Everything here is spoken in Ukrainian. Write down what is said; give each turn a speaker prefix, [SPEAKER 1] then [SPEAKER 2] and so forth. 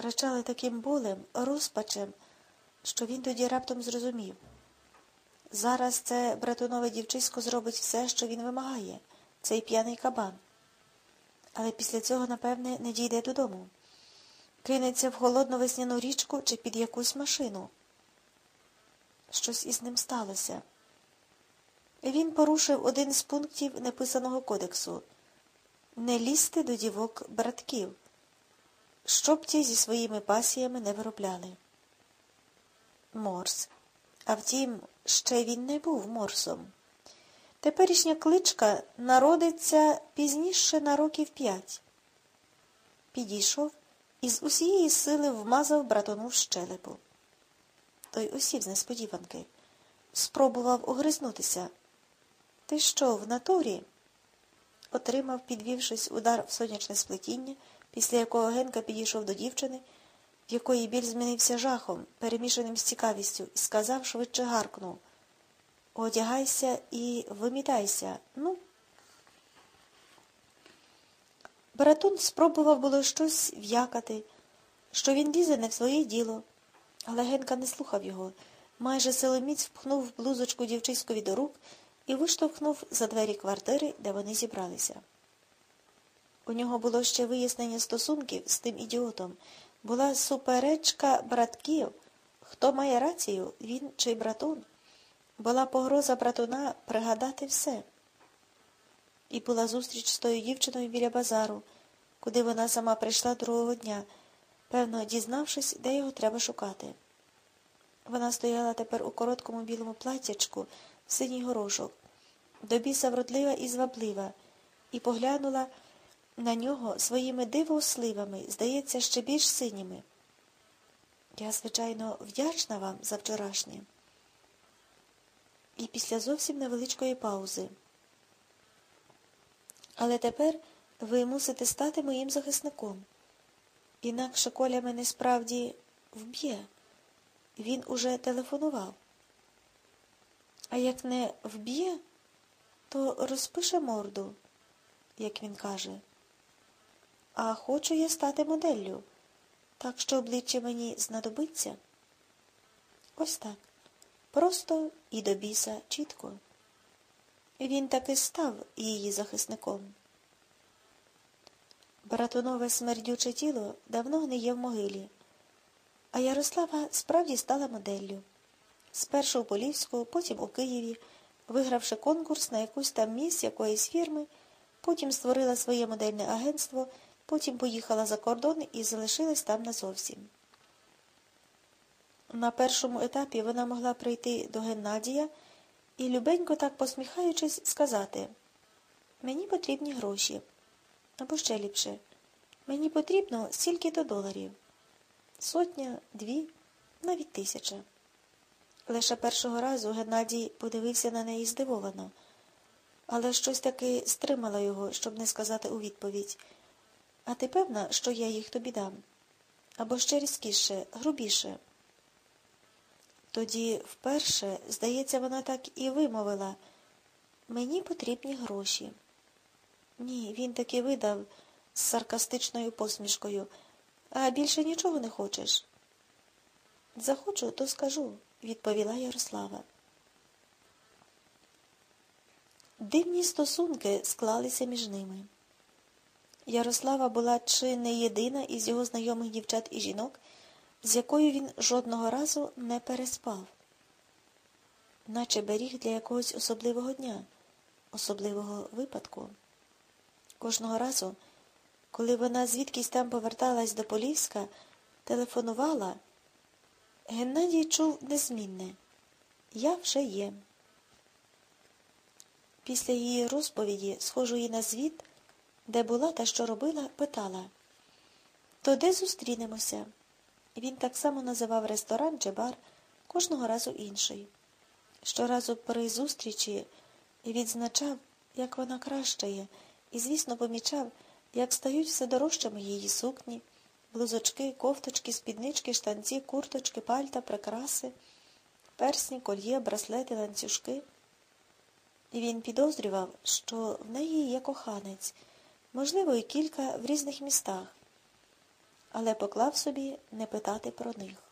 [SPEAKER 1] речали таким болем, розпачем, що він тоді раптом зрозумів. Зараз це братунове дівчисько зробить все, що він вимагає, цей п'яний кабан. Але після цього, напевне, не дійде додому. Кинеться в холодну весняну річку чи під якусь машину. Щось із ним сталося. Він порушив один з пунктів неписаного кодексу не лізти до дівок братків, щоб ті зі своїми пасіями не виробляли. Морс. А втім, ще він не був морсом. Теперішня кличка народиться пізніше на років п'ять. Підійшов і з усієї сили вмазав братону в щелепу. Той осів з несподіванки. Спробував огризнутися. Ти що, в натурі? Отримав, підвівшись, удар в сонячне сплетіння, після якого Генка підійшов до дівчини, в якої біль змінився жахом, перемішаним з цікавістю, і сказав, швидше гаркнув Одягайся і вимітайся. Ну. Баратун спробував було щось в'якати, що він лізе не в своє діло, але Генка не слухав його, майже силоміць впхнув блузочку дівчиськові до рук і виштовхнув за двері квартири, де вони зібралися. У нього було ще вияснення стосунків з тим ідіотом. Була суперечка братків. Хто має рацію, він чи братун? Була погроза братуна пригадати все. І була зустріч з тою дівчиною біля базару, куди вона сама прийшла другого дня, певно, дізнавшись, де його треба шукати. Вона стояла тепер у короткому білому платячку, в синій горошок, до біса вродлива і зваблива, і поглянула на нього своїми дивоосливами, здається, ще більш синіми. Я, звичайно, вдячна вам за вчорашнє. І після зовсім невеличкої паузи. Але тепер ви мусите стати моїм захисником. Інакше Коля мене справді вб'є. Він уже телефонував. А як не вб'є, то розпише морду, як він каже. А хочу я стати моделлю, так що обличчя мені знадобиться. Ось так. Просто і до біса чітко. Він таки став її захисником. Братунове смердюче тіло давно гниє в могилі, а Ярослава справді стала моделлю. Спершу у Полівську, потім у Києві, вигравши конкурс на якусь там місць якоїсь фірми, потім створила своє модельне агентство, потім поїхала за кордон і залишилась там назовсім. На першому етапі вона могла прийти до Геннадія і, любенько так посміхаючись, сказати Мені потрібні гроші. Або ще ліпше. Мені потрібно стільки-то доларів. Сотня, дві, навіть тисяча. Лише першого разу Геннадій подивився на неї здивовано, але щось таки стримало його, щоб не сказати у відповідь. А ти певна, що я їх тобі дам? Або ще різкіше, грубіше. Тоді вперше, здається, вона так і вимовила мені потрібні гроші. Ні, він таки видав з саркастичною посмішкою. А більше нічого не хочеш? Захочу, то скажу, відповіла Ярослава. Дивні стосунки склалися між ними. Ярослава була чи не єдина із його знайомих дівчат і жінок, з якою він жодного разу не переспав, наче беріг для якогось особливого дня, особливого випадку. Кожного разу, коли вона звідкись там поверталась до Полівська, телефонувала, Геннадій чув незмінне Я вже є. Після її розповіді, схожої на звіт, де була та що робила, питала То де зустрінемося? Він так само називав ресторан чи бар, кожного разу інший. Щоразу при зустрічі відзначав, як вона кращає, і, звісно, помічав, як стають все дорожчими її сукні, блузочки, кофточки, спіднички, штанці, курточки, пальта, прикраси, персні, кольє, браслети, ланцюжки. І він підозрював, що в неї є коханець, можливо, і кілька в різних містах але поклав собі не питати про них.